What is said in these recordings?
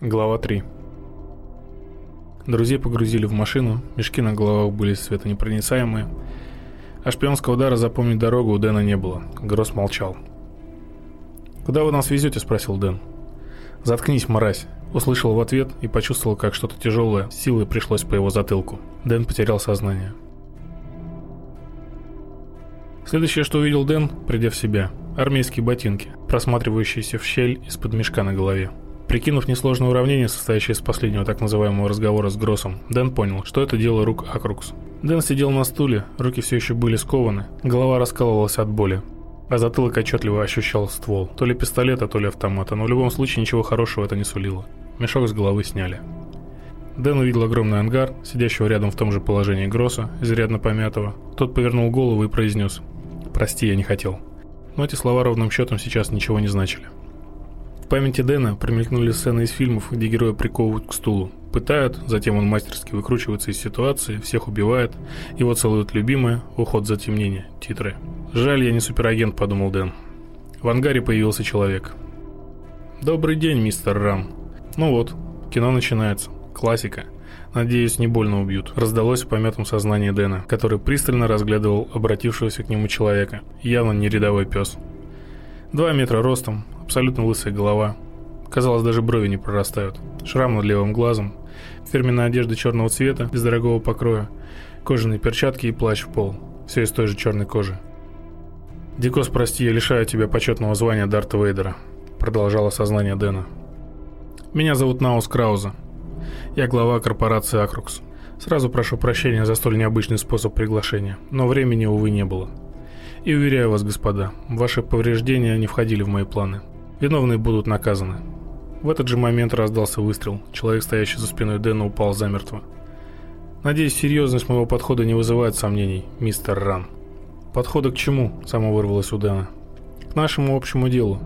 Глава 3 Друзей погрузили в машину, мешки на головах были светонепроницаемые, а шпионского удара запомнить дорогу у Дэна не было. Гросс молчал. «Куда вы нас везете?» – спросил Дэн. «Заткнись, мразь!» – услышал в ответ и почувствовал, как что-то тяжелое силой пришлось по его затылку. Дэн потерял сознание. Следующее, что увидел Дэн, придя в себя – армейские ботинки, просматривающиеся в щель из-под мешка на голове. Прикинув несложное уравнение, состоящее из последнего так называемого разговора с Гроссом, Дэн понял, что это дело рук Акрукс. Дэн сидел на стуле, руки все еще были скованы, голова раскалывалась от боли, а затылок отчетливо ощущал ствол. То ли пистолета, то ли автомата, но в любом случае ничего хорошего это не сулило. Мешок с головы сняли. Дэн увидел огромный ангар, сидящего рядом в том же положении Гросса, изрядно помятого. Тот повернул голову и произнес «Прости, я не хотел». Но эти слова ровным счетом сейчас ничего не значили памяти Дэна промелькнули сцены из фильмов, где героя приковывают к стулу. Пытают, затем он мастерски выкручивается из ситуации, всех убивает, его целуют любимые, уход затемнение, титры. «Жаль, я не суперагент», — подумал Дэн. В ангаре появился человек. «Добрый день, мистер Рам». Ну вот, кино начинается. Классика. Надеюсь, не больно убьют. Раздалось в помятом сознании Дэна, который пристально разглядывал обратившегося к нему человека. Явно не рядовой пес. Два метра ростом, абсолютно лысая голова. Казалось, даже брови не прорастают. Шрам над левым глазом, фирменная одежда черного цвета, без дорогого покроя, кожаные перчатки и плащ в пол. Все из той же черной кожи. «Дикос, прости, я лишаю тебя почетного звания Дарта Вейдера», продолжало сознание Дэна. «Меня зовут Наус Крауза. Я глава корпорации Акрукс. Сразу прошу прощения за столь необычный способ приглашения, но времени, увы, не было. И уверяю вас, господа, ваши повреждения не входили в мои планы. Виновные будут наказаны. В этот же момент раздался выстрел. Человек, стоящий за спиной Дэна, упал замертво. Надеюсь, серьезность моего подхода не вызывает сомнений, мистер Ран. Подхода к чему? Само вырвалось у Дэна. К нашему общему делу.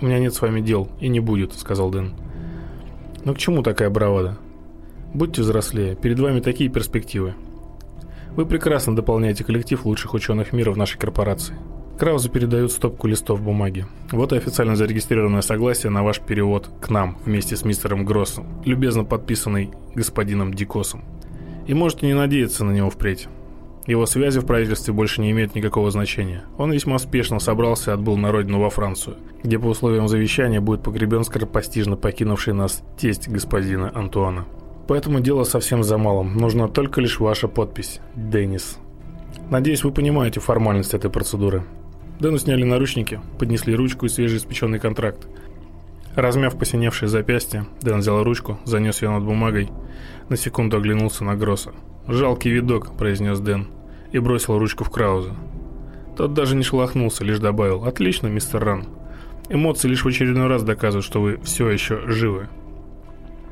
У меня нет с вами дел, и не будет, сказал Дэн. Но к чему такая бравада? Будьте взрослее, перед вами такие перспективы. Вы прекрасно дополняете коллектив лучших ученых мира в нашей корпорации. Краузу передают стопку листов бумаги. Вот и официально зарегистрированное согласие на ваш перевод к нам вместе с мистером Гроссом, любезно подписанный господином Дикосом. И можете не надеяться на него впредь. Его связи в правительстве больше не имеют никакого значения. Он весьма спешно собрался и отбыл на родину во Францию, где по условиям завещания будет погребен скоропостижно покинувший нас тесть господина Антуана. Поэтому дело совсем за малым. Нужна только лишь ваша подпись, Деннис. Надеюсь, вы понимаете формальность этой процедуры. Дэну сняли наручники, поднесли ручку и свежеиспеченный контракт. Размяв посиневшее запястье, Дэн взял ручку, занес ее над бумагой, на секунду оглянулся на Гросса. «Жалкий видок», – произнес Дэн, и бросил ручку в Крауза. Тот даже не шелохнулся, лишь добавил «Отлично, мистер Ран. Эмоции лишь в очередной раз доказывают, что вы все еще живы».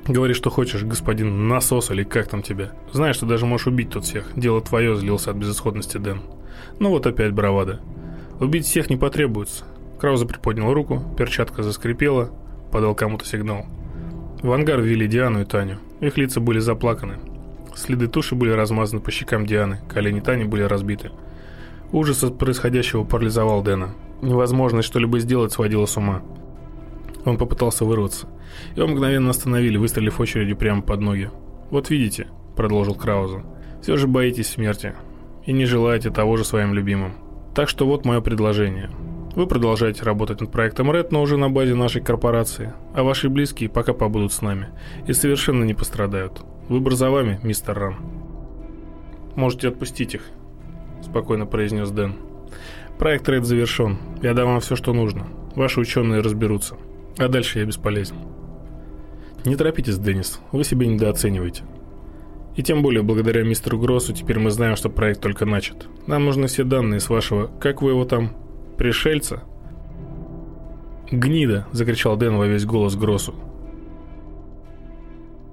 «Говори, что хочешь, господин насос или как там тебя. Знаешь, что даже можешь убить тут всех. Дело твое», – злился от безысходности Дэн. «Ну вот опять бравада». Убить всех не потребуется. Крауза приподнял руку, перчатка заскрипела, подал кому-то сигнал. В ангар ввели Диану и Таню. Их лица были заплаканы. Следы туши были размазаны по щекам Дианы, колени Тани были разбиты. Ужас от происходящего парализовал Дэна. Невозможность что-либо сделать сводила с ума. Он попытался вырваться. Его мгновенно остановили, выстрелив очередью прямо под ноги. «Вот видите», — продолжил Крауза, — «все же боитесь смерти и не желаете того же своим любимым. Так что вот мое предложение. Вы продолжаете работать над проектом Red, но уже на базе нашей корпорации, а ваши близкие пока побудут с нами и совершенно не пострадают. Выбор за вами, мистер Ран. Можете отпустить их, спокойно произнес Дэн. Проект Red завершен. Я дам вам все, что нужно. Ваши ученые разберутся. А дальше я бесполезен. Не торопитесь, Деннис. Вы себя недооцениваете. И тем более, благодаря мистеру Гроссу, теперь мы знаем, что проект только начат. Нам нужны все данные с вашего... Как вы его там? Пришельца? «Гнида!» – закричал Дэн во весь голос Гроссу.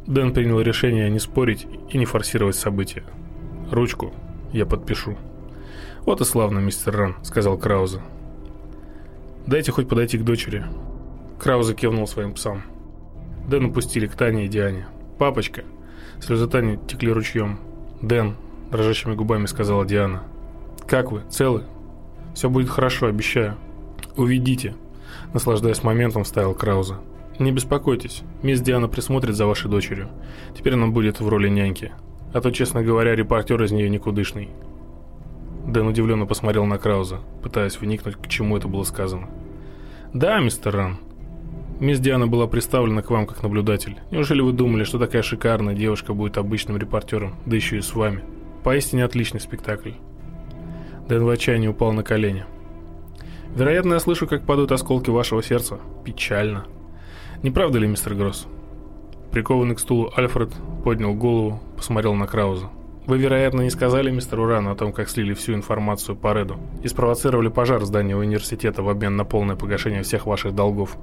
Дэн принял решение не спорить и не форсировать события. «Ручку я подпишу». «Вот и славно, мистер Ран», – сказал Крауза. «Дайте хоть подойти к дочери». Крауза кивнул своим псам. Дэн упустили к Тане и Диане. «Папочка!» Слезы Тани текли ручьем. «Дэн», – дрожащими губами сказала Диана. «Как вы? Целы?» «Все будет хорошо, обещаю». «Уведите», – наслаждаясь моментом, вставил Крауза. «Не беспокойтесь, мисс Диана присмотрит за вашей дочерью. Теперь она будет в роли няньки. А то, честно говоря, репортер из нее никудышный». Дэн удивленно посмотрел на Крауза, пытаясь вникнуть, к чему это было сказано. «Да, мистер Ран. Мисс Диана была представлена к вам как наблюдатель. Неужели вы думали, что такая шикарная девушка будет обычным репортером, да еще и с вами? Поистине отличный спектакль». Дэн в отчаянии упал на колени. «Вероятно, я слышу, как падают осколки вашего сердца. Печально. Не правда ли, мистер Гросс?» Прикованный к стулу Альфред поднял голову, посмотрел на Крауза. Вы, вероятно, не сказали мистеру Рану о том, как слили всю информацию по Реду и спровоцировали пожар в здании университета в обмен на полное погашение всех ваших долгов.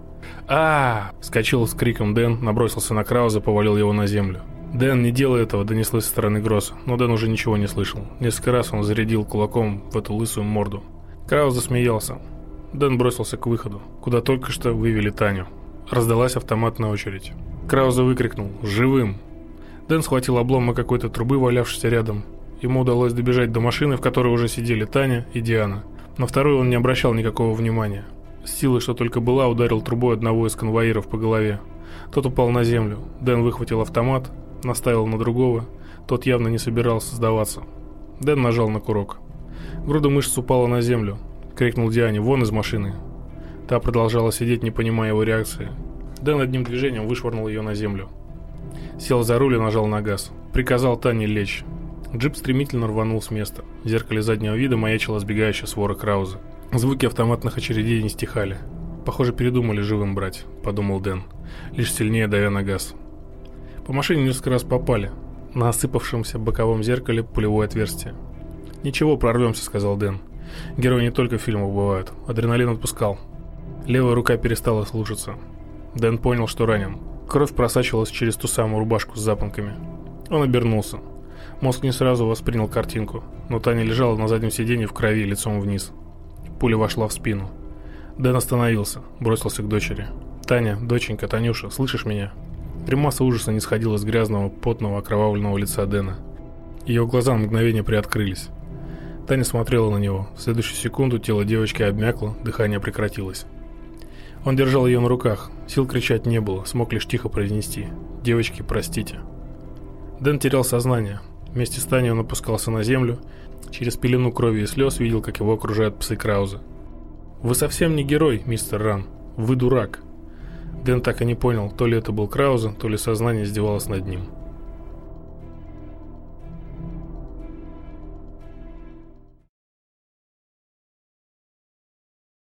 а, Вскочил с криком Дэн, набросился на Крауза, повалил его на землю. Дэн, не делай этого, донеслось со стороны Гросса, но Дэн уже ничего не слышал. Несколько раз он зарядил кулаком в эту лысую морду. Крауз засмеялся. Дэн бросился к выходу, куда только что вывели Таню. Раздалась автоматная очередь. Крауза выкрикнул «Живым!» Дэн схватил обломок какой-то трубы, валявшейся рядом. Ему удалось добежать до машины, в которой уже сидели Таня и Диана. На вторую он не обращал никакого внимания. С силой, что только была, ударил трубой одного из конвоиров по голове. Тот упал на землю. Дэн выхватил автомат, наставил на другого. Тот явно не собирался сдаваться. Дэн нажал на курок. Груда мышц упала на землю. Крикнул Диане «Вон из машины!». Та продолжала сидеть, не понимая его реакции. Дэн одним движением вышвырнул ее на землю. Сел за руль и нажал на газ. Приказал Тане лечь. Джип стремительно рванул с места. В зеркале заднего вида маячила сбегающая свора Крауза. Звуки автоматных очередей не стихали. «Похоже, передумали живым брать», — подумал Дэн, лишь сильнее давя на газ. По машине несколько раз попали. На осыпавшемся боковом зеркале пулевое отверстие. «Ничего, прорвемся», — сказал Дэн. Герои не только в фильмах бывают. Адреналин отпускал. Левая рука перестала слушаться. Дэн понял, что ранен. Кровь просачивалась через ту самую рубашку с запонками. Он обернулся. Мозг не сразу воспринял картинку, но Таня лежала на заднем сиденье в крови лицом вниз. Пуля вошла в спину. Дэн остановился, бросился к дочери. «Таня, доченька, Танюша, слышишь меня?» Гримаса ужаса не сходила с грязного, потного, окровавленного лица Дэна. Ее глаза на мгновение приоткрылись. Таня смотрела на него. В следующую секунду тело девочки обмякло, дыхание прекратилось. Он держал ее на руках. Сил кричать не было, смог лишь тихо произнести. «Девочки, простите». Дэн терял сознание. Вместе с Таней он опускался на землю. Через пелену крови и слез видел, как его окружают псы Крауза. «Вы совсем не герой, мистер Ран. Вы дурак». Дэн так и не понял, то ли это был Крауза, то ли сознание издевалось над ним.